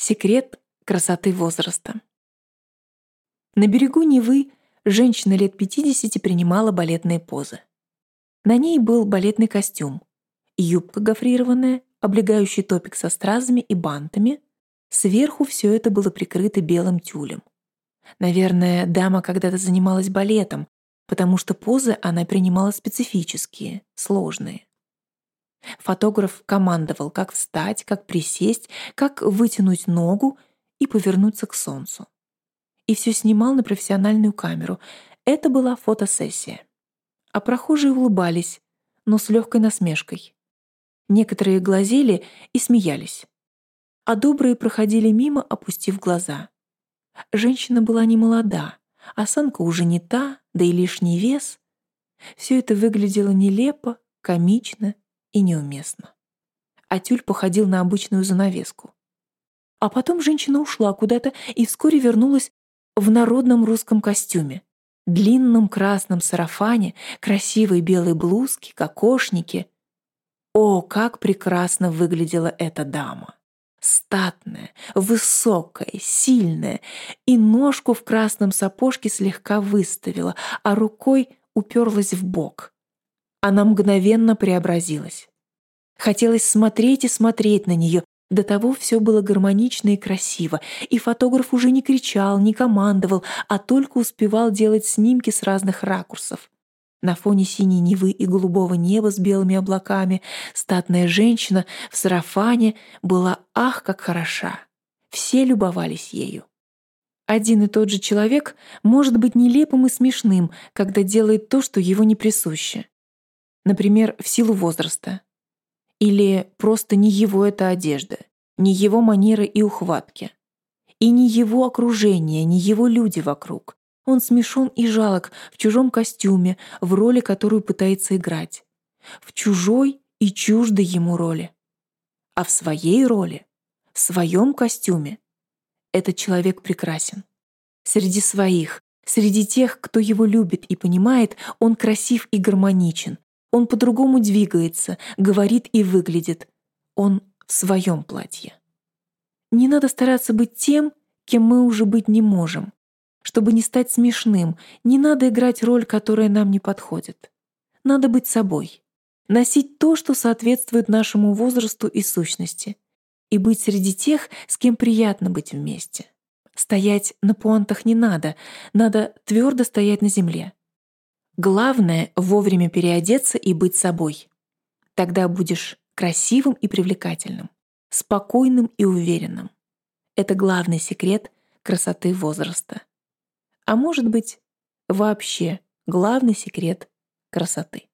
Секрет красоты возраста. На берегу Невы женщина лет 50 принимала балетные позы. На ней был балетный костюм, юбка гофрированная, облегающий топик со стразами и бантами. Сверху все это было прикрыто белым тюлем. Наверное, дама когда-то занималась балетом, потому что позы она принимала специфические, сложные. Фотограф командовал, как встать, как присесть, как вытянуть ногу и повернуться к солнцу. И все снимал на профессиональную камеру. Это была фотосессия. А прохожие улыбались, но с легкой насмешкой. Некоторые глазели и смеялись. А добрые проходили мимо, опустив глаза. Женщина была не молода, осанка уже не та, да и лишний вес. Все это выглядело нелепо, комично и неуместно. А тюль походил на обычную занавеску. А потом женщина ушла куда-то и вскоре вернулась в народном русском костюме, длинном красном сарафане, красивой белой блузке, кокошнике. О, как прекрасно выглядела эта дама! Статная, высокая, сильная, и ножку в красном сапожке слегка выставила, а рукой уперлась в бок. Она мгновенно преобразилась. Хотелось смотреть и смотреть на нее. До того все было гармонично и красиво, и фотограф уже не кричал, не командовал, а только успевал делать снимки с разных ракурсов. На фоне синей Невы и голубого неба с белыми облаками статная женщина в сарафане была ах, как хороша. Все любовались ею. Один и тот же человек может быть нелепым и смешным, когда делает то, что его не присуще например, в силу возраста. Или просто не его эта одежда, не его манеры и ухватки. И не его окружение, не его люди вокруг. Он смешон и жалок в чужом костюме, в роли, которую пытается играть. В чужой и чуждой ему роли. А в своей роли, в своем костюме, этот человек прекрасен. Среди своих, среди тех, кто его любит и понимает, он красив и гармоничен, он по-другому двигается, говорит и выглядит. Он в своем платье. Не надо стараться быть тем, кем мы уже быть не можем. Чтобы не стать смешным, не надо играть роль, которая нам не подходит. Надо быть собой. Носить то, что соответствует нашему возрасту и сущности. И быть среди тех, с кем приятно быть вместе. Стоять на пуантах не надо, надо твердо стоять на земле. Главное — вовремя переодеться и быть собой. Тогда будешь красивым и привлекательным, спокойным и уверенным. Это главный секрет красоты возраста. А может быть, вообще главный секрет красоты.